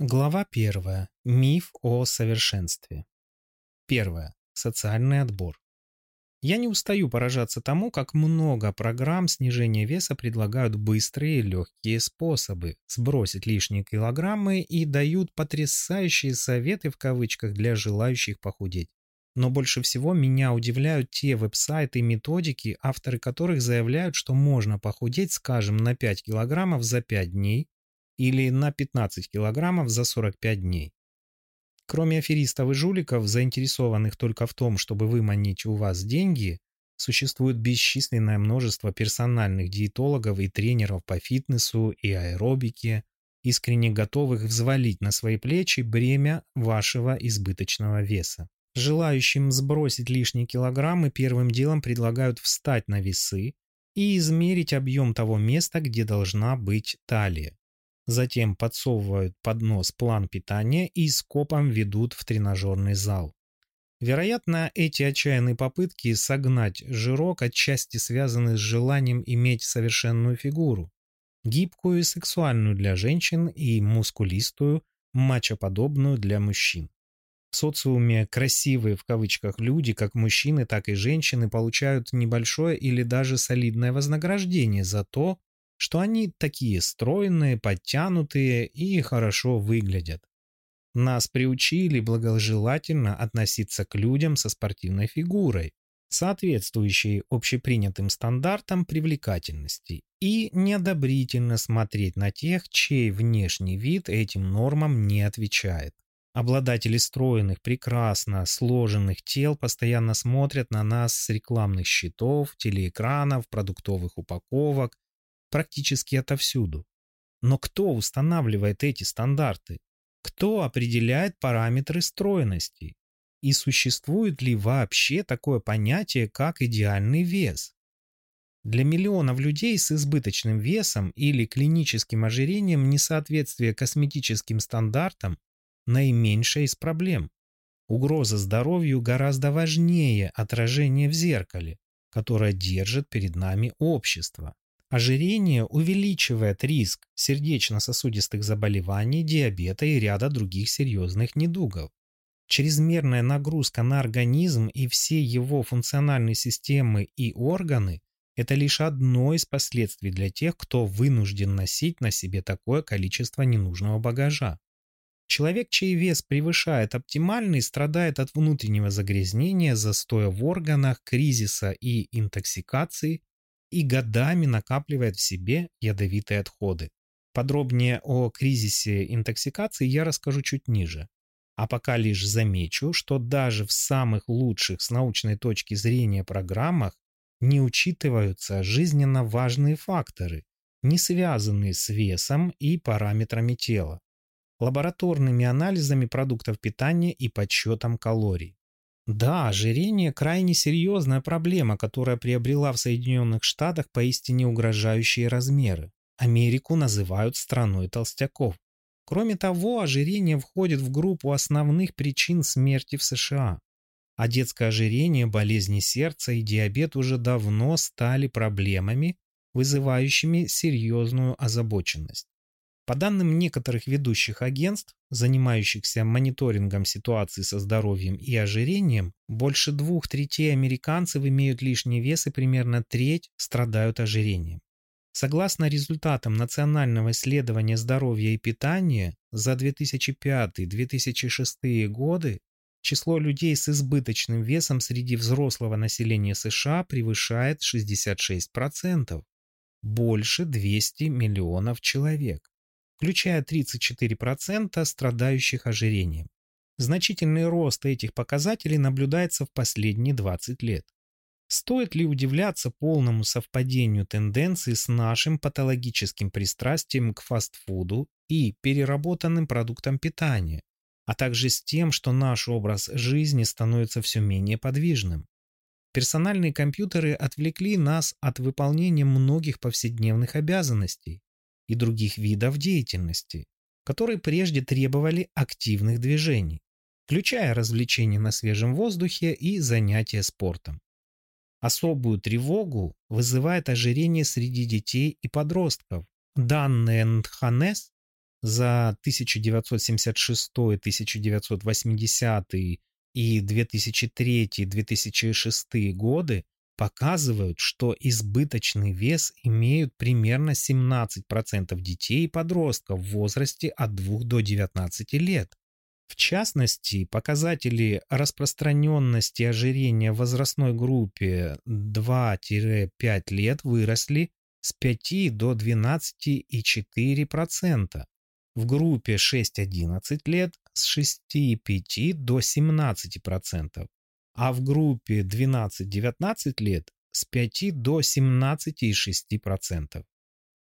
Глава 1. Миф о совершенстве. 1. Социальный отбор. Я не устаю поражаться тому, как много программ снижения веса предлагают быстрые и легкие способы сбросить лишние килограммы и дают потрясающие советы в кавычках для желающих похудеть. Но больше всего меня удивляют те веб-сайты и методики, авторы которых заявляют, что можно похудеть, скажем, на 5 килограммов за 5 дней, или на 15 килограммов за 45 дней. Кроме аферистов и жуликов, заинтересованных только в том, чтобы выманить у вас деньги, существует бесчисленное множество персональных диетологов и тренеров по фитнесу и аэробике, искренне готовых взвалить на свои плечи бремя вашего избыточного веса. Желающим сбросить лишние килограммы первым делом предлагают встать на весы и измерить объем того места, где должна быть талия затем подсовывают под нос план питания и скопом ведут в тренажерный зал. Вероятно, эти отчаянные попытки согнать жирок отчасти связаны с желанием иметь совершенную фигуру, гибкую и сексуальную для женщин и мускулистую, мачоподобную для мужчин. В социуме «красивые» в кавычках люди, как мужчины, так и женщины, получают небольшое или даже солидное вознаграждение за то, что они такие стройные, подтянутые и хорошо выглядят. Нас приучили благожелательно относиться к людям со спортивной фигурой, соответствующей общепринятым стандартам привлекательности, и неодобрительно смотреть на тех, чей внешний вид этим нормам не отвечает. Обладатели стройных, прекрасно сложенных тел постоянно смотрят на нас с рекламных щитов, телеэкранов, продуктовых упаковок, практически отовсюду. Но кто устанавливает эти стандарты? Кто определяет параметры стройности? И существует ли вообще такое понятие, как идеальный вес? Для миллионов людей с избыточным весом или клиническим ожирением несоответствие косметическим стандартам – наименьшая из проблем. Угроза здоровью гораздо важнее отражения в зеркале, которое держит перед нами общество. Ожирение увеличивает риск сердечно-сосудистых заболеваний, диабета и ряда других серьезных недугов. Чрезмерная нагрузка на организм и все его функциональные системы и органы – это лишь одно из последствий для тех, кто вынужден носить на себе такое количество ненужного багажа. Человек, чей вес превышает оптимальный, страдает от внутреннего загрязнения, застоя в органах, кризиса и интоксикации, и годами накапливает в себе ядовитые отходы. Подробнее о кризисе интоксикации я расскажу чуть ниже. А пока лишь замечу, что даже в самых лучших с научной точки зрения программах не учитываются жизненно важные факторы, не связанные с весом и параметрами тела, лабораторными анализами продуктов питания и подсчетом калорий. Да, ожирение – крайне серьезная проблема, которая приобрела в Соединенных Штатах поистине угрожающие размеры. Америку называют страной толстяков. Кроме того, ожирение входит в группу основных причин смерти в США. А детское ожирение, болезни сердца и диабет уже давно стали проблемами, вызывающими серьезную озабоченность. По данным некоторых ведущих агентств, занимающихся мониторингом ситуации со здоровьем и ожирением, больше двух третей американцев имеют лишний вес и примерно треть страдают ожирением. Согласно результатам Национального исследования здоровья и питания за 2005-2006 годы число людей с избыточным весом среди взрослого населения США превышает 66%, больше 200 миллионов человек включая 34% страдающих ожирением. Значительный рост этих показателей наблюдается в последние 20 лет. Стоит ли удивляться полному совпадению тенденций с нашим патологическим пристрастием к фастфуду и переработанным продуктам питания, а также с тем, что наш образ жизни становится все менее подвижным? Персональные компьютеры отвлекли нас от выполнения многих повседневных обязанностей, и других видов деятельности, которые прежде требовали активных движений, включая развлечения на свежем воздухе и занятия спортом. Особую тревогу вызывает ожирение среди детей и подростков. Данные Нтханес за 1976-1980 и 2003-2006 годы показывают, что избыточный вес имеют примерно 17% детей и подростков в возрасте от 2 до 19 лет. В частности, показатели распространенности ожирения в возрастной группе 2-5 лет выросли с 5 до 12,4%, в группе 6-11 лет с 6,5 до 17%, а в группе 12-19 лет с 5 до 17,6 процентов.